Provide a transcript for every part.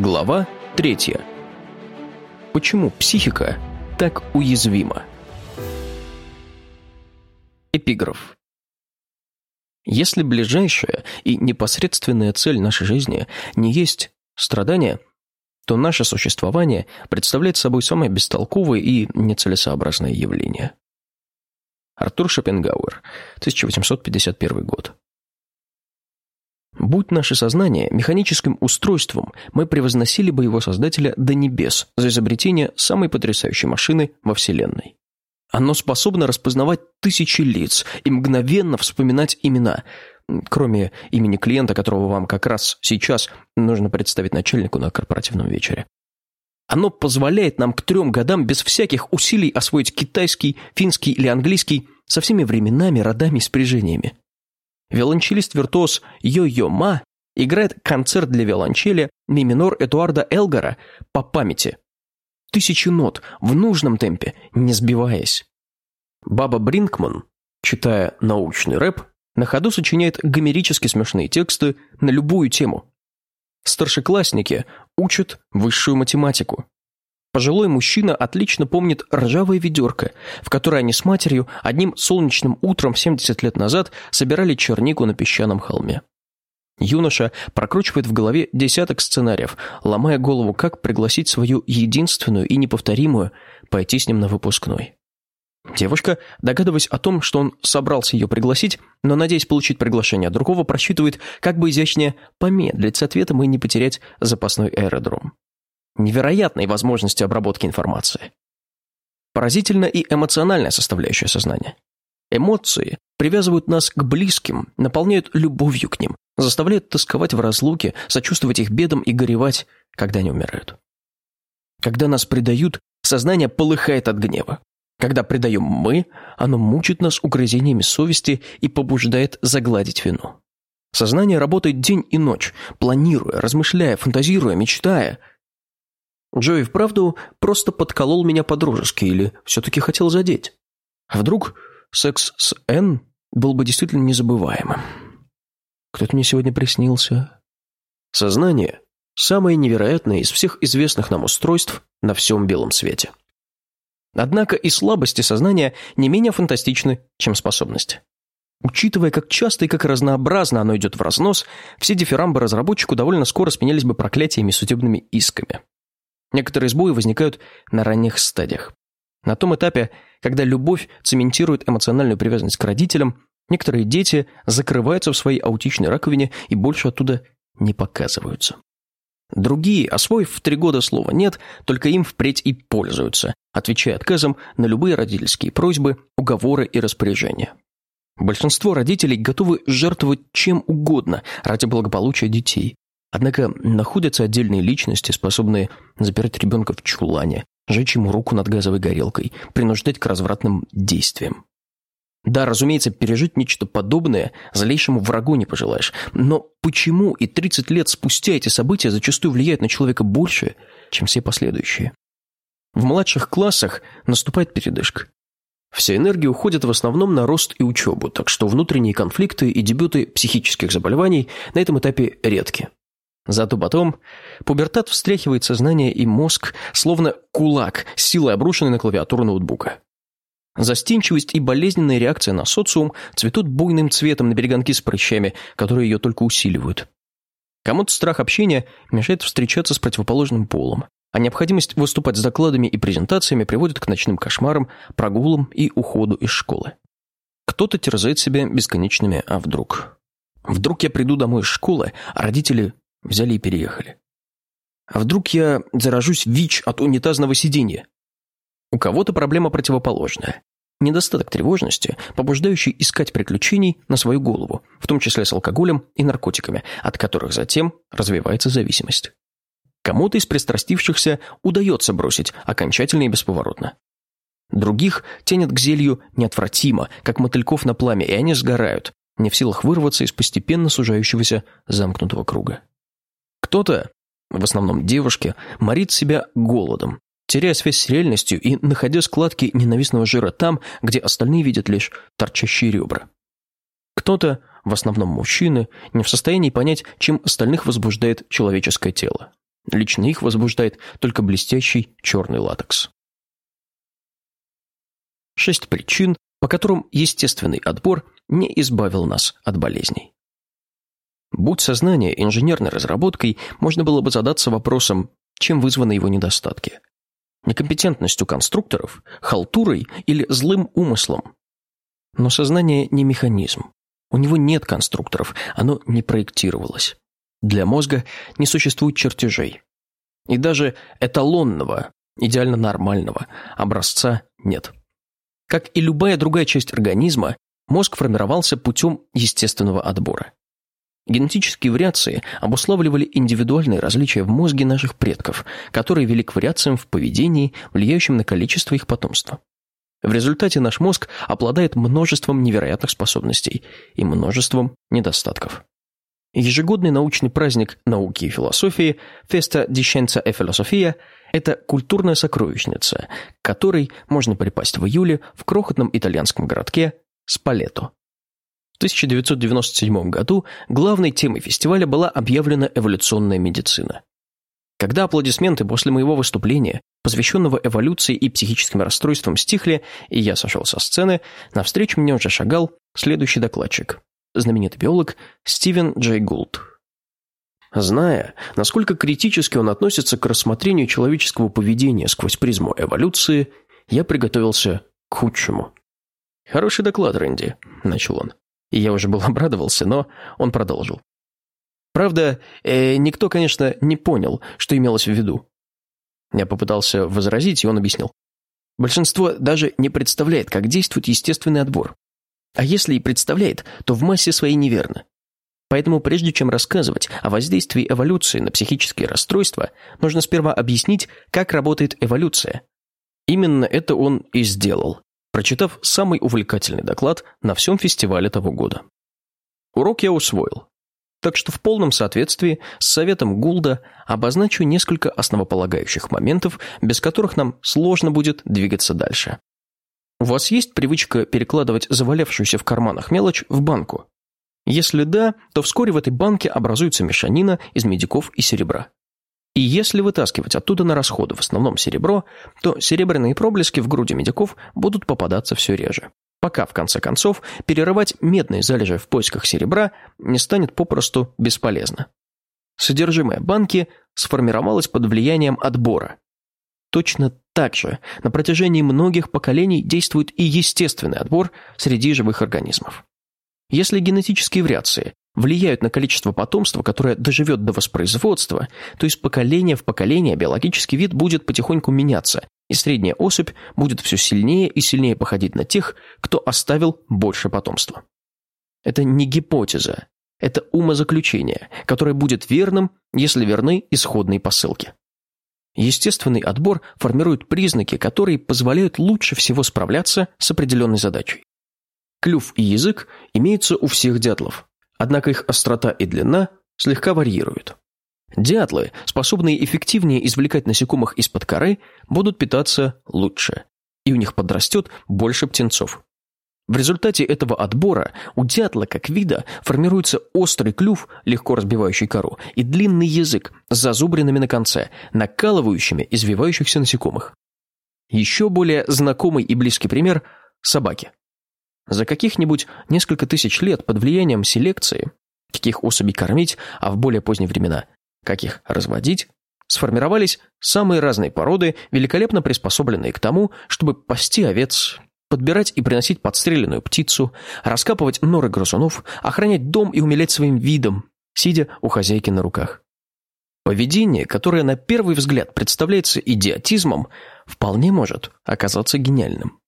Глава третья. Почему психика так уязвима? Эпиграф. Если ближайшая и непосредственная цель нашей жизни не есть страдание, то наше существование представляет собой самое бестолковое и нецелесообразное явление. Артур Шопенгауэр, 1851 год. Будь наше сознание механическим устройством, мы превозносили бы его создателя до небес за изобретение самой потрясающей машины во Вселенной. Оно способно распознавать тысячи лиц и мгновенно вспоминать имена, кроме имени клиента, которого вам как раз сейчас нужно представить начальнику на корпоративном вечере. Оно позволяет нам к трем годам без всяких усилий освоить китайский, финский или английский со всеми временами, родами и спряжениями. Виолончелист-виртуоз Йо-Йо Ма играет концерт для виолончели ми минор Эдуарда Элгара по памяти. Тысячи нот в нужном темпе, не сбиваясь. Баба Бринкман, читая научный рэп, на ходу сочиняет гомерически смешные тексты на любую тему. Старшеклассники учат высшую математику. Пожилой мужчина отлично помнит ржавое ведерко, в которое они с матерью одним солнечным утром 70 лет назад собирали чернику на песчаном холме. Юноша прокручивает в голове десяток сценариев, ломая голову, как пригласить свою единственную и неповторимую пойти с ним на выпускной. Девушка, догадываясь о том, что он собрался ее пригласить, но надеясь получить приглашение от другого, просчитывает, как бы изящнее помедлить с ответом и не потерять запасной аэродром невероятной возможности обработки информации. Поразительна и эмоциональная составляющая сознания. Эмоции привязывают нас к близким, наполняют любовью к ним, заставляют тосковать в разлуке, сочувствовать их бедам и горевать, когда они умирают. Когда нас предают, сознание полыхает от гнева. Когда предаем мы, оно мучит нас угрызениями совести и побуждает загладить вину. Сознание работает день и ночь, планируя, размышляя, фантазируя, мечтая, Джо вправду просто подколол меня по-дружески или все-таки хотел задеть? А вдруг секс с Энн был бы действительно незабываемым? Кто-то мне сегодня приснился. Сознание – самое невероятное из всех известных нам устройств на всем белом свете. Однако и слабости сознания не менее фантастичны, чем способности. Учитывая, как часто и как разнообразно оно идет в разнос, все дифирамбы разработчику довольно скоро сменялись бы проклятиями судебными исками. Некоторые сбои возникают на ранних стадиях. На том этапе, когда любовь цементирует эмоциональную привязанность к родителям, некоторые дети закрываются в своей аутичной раковине и больше оттуда не показываются. Другие, освоив в три года слова «нет», только им впредь и пользуются, отвечая отказом на любые родительские просьбы, уговоры и распоряжения. Большинство родителей готовы жертвовать чем угодно ради благополучия детей, Однако находятся отдельные личности, способные запирать ребенка в чулане, жечь ему руку над газовой горелкой, принуждать к развратным действиям. Да, разумеется, пережить нечто подобное злейшему врагу не пожелаешь. Но почему и 30 лет спустя эти события зачастую влияют на человека больше, чем все последующие? В младших классах наступает передышка. Вся энергия уходит в основном на рост и учебу, так что внутренние конфликты и дебюты психических заболеваний на этом этапе редки. Зато потом пубертат встряхивает сознание и мозг, словно кулак, силой обрушенный на клавиатуру ноутбука. Застенчивость и болезненная реакция на социум цветут буйным цветом на перегонки с прыщами, которые ее только усиливают. Кому-то страх общения мешает встречаться с противоположным полом, а необходимость выступать с докладами и презентациями приводит к ночным кошмарам, прогулам и уходу из школы. Кто-то терзает себя бесконечными «а вдруг?». Вдруг я приду домой из школы, а родители Взяли и переехали. А вдруг я заражусь ВИЧ от унитазного сиденья? У кого-то проблема противоположная. Недостаток тревожности, побуждающий искать приключений на свою голову, в том числе с алкоголем и наркотиками, от которых затем развивается зависимость. Кому-то из пристрастившихся удается бросить окончательно и бесповоротно. Других тянет к зелью неотвратимо, как мотыльков на пламя, и они сгорают, не в силах вырваться из постепенно сужающегося замкнутого круга. Кто-то, в основном девушки, морит себя голодом, теряя связь с реальностью и находя складки ненавистного жира там, где остальные видят лишь торчащие ребра. Кто-то, в основном мужчины, не в состоянии понять, чем остальных возбуждает человеческое тело. Лично их возбуждает только блестящий черный латекс. Шесть причин, по которым естественный отбор не избавил нас от болезней. Будь сознание инженерной разработкой, можно было бы задаться вопросом, чем вызваны его недостатки. Некомпетентностью конструкторов, халтурой или злым умыслом. Но сознание не механизм. У него нет конструкторов, оно не проектировалось. Для мозга не существует чертежей. И даже эталонного, идеально нормального образца нет. Как и любая другая часть организма, мозг формировался путем естественного отбора. Генетические вариации обуславливали индивидуальные различия в мозге наших предков, которые вели к вариациям в поведении, влияющим на количество их потомства. В результате наш мозг обладает множеством невероятных способностей и множеством недостатков. Ежегодный научный праздник науки и философии Festa di Scienza e Filosofia – это культурная сокровищница, к которой можно припасть в июле в крохотном итальянском городке Спалето. В 1997 году главной темой фестиваля была объявлена эволюционная медицина. Когда аплодисменты после моего выступления, посвященного эволюции и психическим расстройствам, стихли, и я сошел со сцены, навстречу мне уже шагал следующий докладчик, знаменитый биолог Стивен Джей Гулд. Зная, насколько критически он относится к рассмотрению человеческого поведения сквозь призму эволюции, я приготовился к худшему. «Хороший доклад, Рэнди», — начал он. И я уже был обрадовался, но он продолжил. Правда, э, никто, конечно, не понял, что имелось в виду. Я попытался возразить, и он объяснил. Большинство даже не представляет, как действует естественный отбор. А если и представляет, то в массе своей неверно. Поэтому прежде чем рассказывать о воздействии эволюции на психические расстройства, нужно сперва объяснить, как работает эволюция. Именно это он и сделал, прочитав самый увлекательный доклад на всем фестивале того года. Урок я усвоил, так что в полном соответствии с советом Гулда обозначу несколько основополагающих моментов, без которых нам сложно будет двигаться дальше. У вас есть привычка перекладывать завалявшуюся в карманах мелочь в банку? Если да, то вскоре в этой банке образуется мешанина из медиков и серебра. И если вытаскивать оттуда на расходы в основном серебро, то серебряные проблески в груди медиков будут попадаться все реже пока, в конце концов, перерывать медные залежи в поисках серебра не станет попросту бесполезно. Содержимое банки сформировалось под влиянием отбора. Точно так же на протяжении многих поколений действует и естественный отбор среди живых организмов. Если генетические вариации влияют на количество потомства, которое доживет до воспроизводства, то из поколения в поколение биологический вид будет потихоньку меняться, и средняя особь будет все сильнее и сильнее походить на тех, кто оставил больше потомства. Это не гипотеза, это умозаключение, которое будет верным, если верны исходные посылки. Естественный отбор формирует признаки, которые позволяют лучше всего справляться с определенной задачей. Клюв и язык имеются у всех дятлов, однако их острота и длина слегка варьируют. Дятлы, способные эффективнее извлекать насекомых из-под коры, будут питаться лучше, и у них подрастет больше птенцов. В результате этого отбора у дятла как вида формируется острый клюв, легко разбивающий кору, и длинный язык с зазубринами на конце, накалывающими извивающихся насекомых. Еще более знакомый и близкий пример – собаки. За каких-нибудь несколько тысяч лет под влиянием селекции, каких особей кормить, а в более поздние времена, каких разводить, сформировались самые разные породы, великолепно приспособленные к тому, чтобы пасти овец, подбирать и приносить подстреленную птицу, раскапывать норы грызунов, охранять дом и умилять своим видом, сидя у хозяйки на руках. Поведение, которое на первый взгляд представляется идиотизмом, вполне может оказаться гениальным.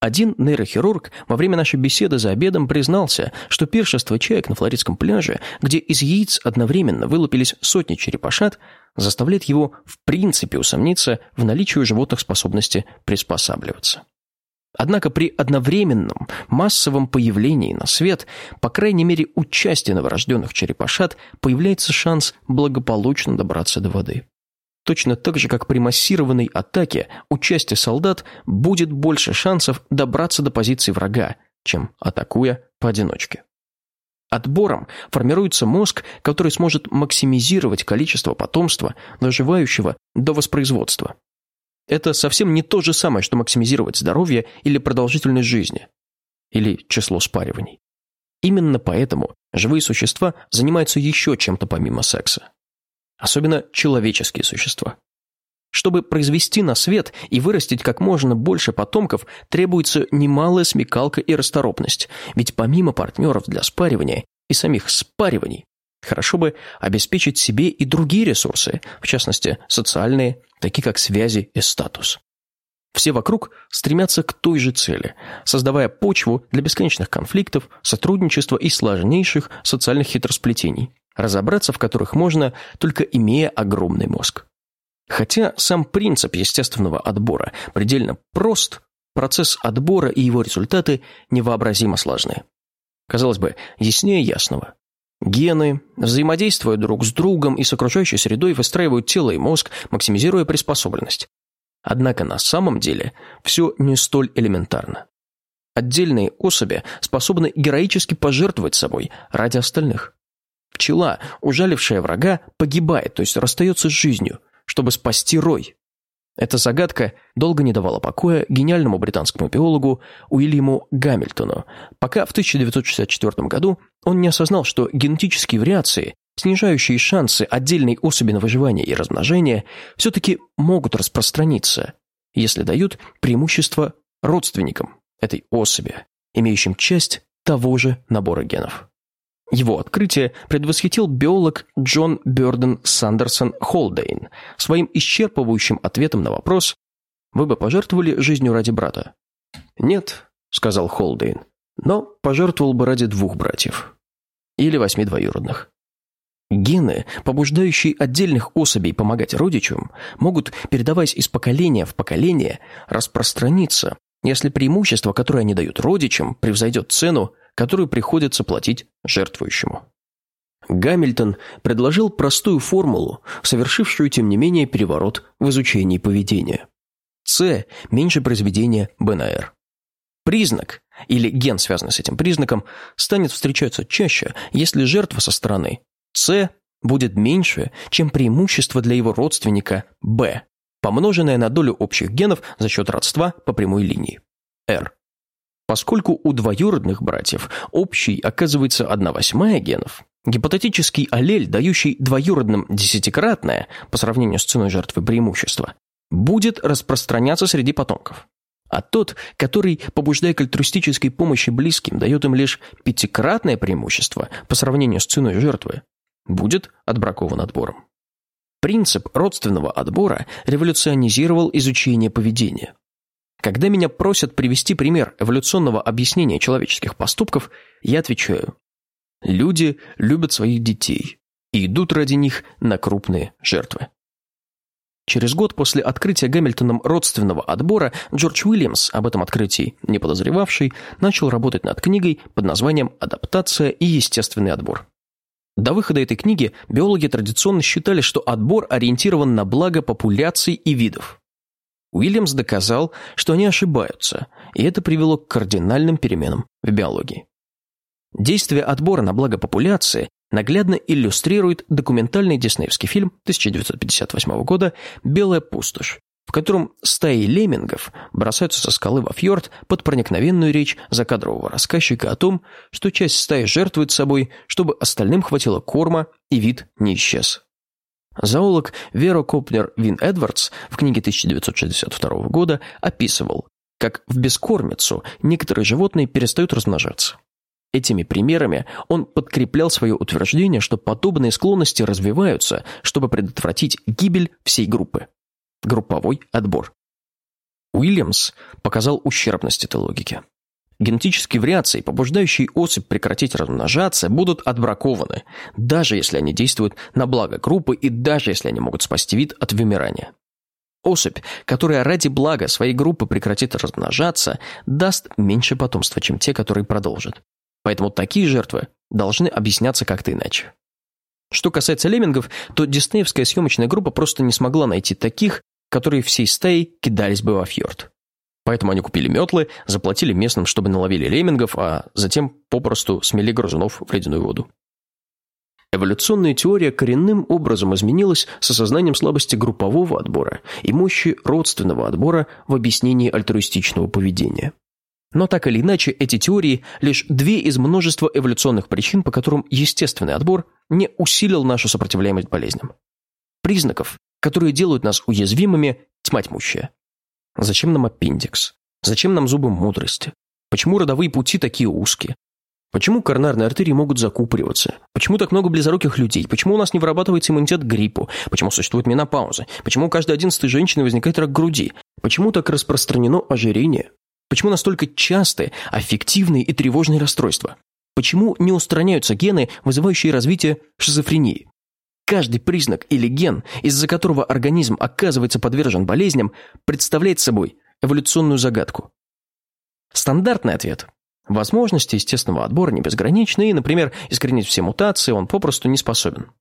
Один нейрохирург во время нашей беседы за обедом признался, что пиршество чаек на флоридском пляже, где из яиц одновременно вылупились сотни черепашат, заставляет его в принципе усомниться в наличии у животных способности приспосабливаться. Однако при одновременном массовом появлении на свет, по крайней мере у части новорожденных черепашат, появляется шанс благополучно добраться до воды. Точно так же, как при массированной атаке у части солдат будет больше шансов добраться до позиции врага, чем атакуя поодиночке. Отбором формируется мозг, который сможет максимизировать количество потомства, доживающего до воспроизводства. Это совсем не то же самое, что максимизировать здоровье или продолжительность жизни, или число спариваний. Именно поэтому живые существа занимаются еще чем-то помимо секса. Особенно человеческие существа. Чтобы произвести на свет и вырастить как можно больше потомков, требуется немалая смекалка и расторопность, ведь помимо партнеров для спаривания и самих спариваний, хорошо бы обеспечить себе и другие ресурсы, в частности, социальные, такие как связи и статус. Все вокруг стремятся к той же цели, создавая почву для бесконечных конфликтов, сотрудничества и сложнейших социальных хитросплетений, разобраться в которых можно, только имея огромный мозг. Хотя сам принцип естественного отбора предельно прост, процесс отбора и его результаты невообразимо сложны. Казалось бы, яснее ясного. Гены, взаимодействуя друг с другом и с окружающей средой, выстраивают тело и мозг, максимизируя приспособленность. Однако на самом деле все не столь элементарно. Отдельные особи способны героически пожертвовать собой ради остальных. Пчела, ужалившая врага, погибает, то есть расстается с жизнью, чтобы спасти рой. Эта загадка долго не давала покоя гениальному британскому биологу Уильяму Гамильтону, пока в 1964 году он не осознал, что генетические вариации, снижающие шансы отдельной особи на выживание и размножение, все-таки могут распространиться, если дают преимущество родственникам этой особи, имеющим часть того же набора генов. Его открытие предвосхитил биолог Джон Бёрден Сандерсон Холдейн своим исчерпывающим ответом на вопрос «Вы бы пожертвовали жизнью ради брата?» «Нет», — сказал Холдейн, «но пожертвовал бы ради двух братьев. Или восьми двоюродных». Гены, побуждающие отдельных особей помогать родичам, могут, передаваясь из поколения в поколение, распространиться, если преимущество, которое они дают родичам, превзойдет цену, которую приходится платить жертвующему. Гамильтон предложил простую формулу, совершившую, тем не менее, переворот в изучении поведения. С меньше произведения B на R. Признак, или ген, связанный с этим признаком, станет встречаться чаще, если жертва со стороны С будет меньше, чем преимущество для его родственника B, помноженное на долю общих генов за счет родства по прямой линии. R. Поскольку у двоюродных братьев общий оказывается 1 восьмая генов, гипотетический аллель, дающий двоюродным десятикратное по сравнению с ценой жертвы преимущества, будет распространяться среди потомков. А тот, который, побуждая к альтруистической помощи близким, дает им лишь пятикратное преимущество по сравнению с ценой жертвы, будет отбракован отбором. Принцип родственного отбора революционизировал изучение поведения. Когда меня просят привести пример эволюционного объяснения человеческих поступков, я отвечаю. Люди любят своих детей и идут ради них на крупные жертвы. Через год после открытия Гамильтоном родственного отбора Джордж Уильямс, об этом открытии не подозревавший, начал работать над книгой под названием «Адаптация и естественный отбор». До выхода этой книги биологи традиционно считали, что отбор ориентирован на благо популяций и видов. Уильямс доказал, что они ошибаются, и это привело к кардинальным переменам в биологии. Действие отбора на благо популяции наглядно иллюстрирует документальный диснеевский фильм 1958 года «Белая пустошь», в котором стаи леммингов бросаются со скалы во фьорд под проникновенную речь закадрового рассказчика о том, что часть стаи жертвует собой, чтобы остальным хватило корма и вид не исчез. Зоолог Вера Копнер Вин Эдвардс в книге 1962 года описывал, как в бескормицу некоторые животные перестают размножаться. Этими примерами он подкреплял свое утверждение, что подобные склонности развиваются, чтобы предотвратить гибель всей группы. Групповой отбор. Уильямс показал ущербность этой логики. Генетические вариации, побуждающие особь прекратить размножаться, будут отбракованы, даже если они действуют на благо группы и даже если они могут спасти вид от вымирания. Особь, которая ради блага своей группы прекратит размножаться, даст меньше потомства, чем те, которые продолжат. Поэтому такие жертвы должны объясняться как-то иначе. Что касается леммингов, то диснеевская съемочная группа просто не смогла найти таких, которые всей стаей кидались бы во фьорд. Поэтому они купили метлы, заплатили местным, чтобы наловили леммингов, а затем попросту смели грызунов в ледяную воду. Эволюционная теория коренным образом изменилась с осознанием слабости группового отбора и мощи родственного отбора в объяснении альтруистичного поведения. Но так или иначе, эти теории – лишь две из множества эволюционных причин, по которым естественный отбор не усилил нашу сопротивляемость болезням. Признаков, которые делают нас уязвимыми, тьма тьмущая. Зачем нам аппендикс? Зачем нам зубы мудрости? Почему родовые пути такие узкие? Почему коронарные артерии могут закупориваться? Почему так много близоруких людей? Почему у нас не вырабатывается иммунитет к гриппу? Почему существует менопауза? Почему у каждой одиннадцатой женщины возникает рак груди? Почему так распространено ожирение? Почему настолько частые аффективные и тревожные расстройства? Почему не устраняются гены, вызывающие развитие шизофрении? Каждый признак или ген, из-за которого организм оказывается подвержен болезням, представляет собой эволюционную загадку. Стандартный ответ – возможности естественного отбора не безграничны, и, например, искоренить все мутации он попросту не способен.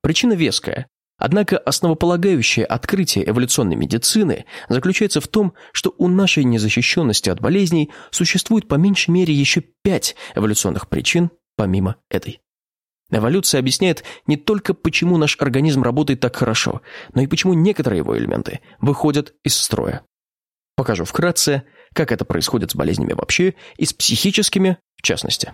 Причина веская. Однако основополагающее открытие эволюционной медицины заключается в том, что у нашей незащищенности от болезней существует по меньшей мере еще пять эволюционных причин помимо этой. Эволюция объясняет не только, почему наш организм работает так хорошо, но и почему некоторые его элементы выходят из строя. Покажу вкратце, как это происходит с болезнями вообще и с психическими в частности.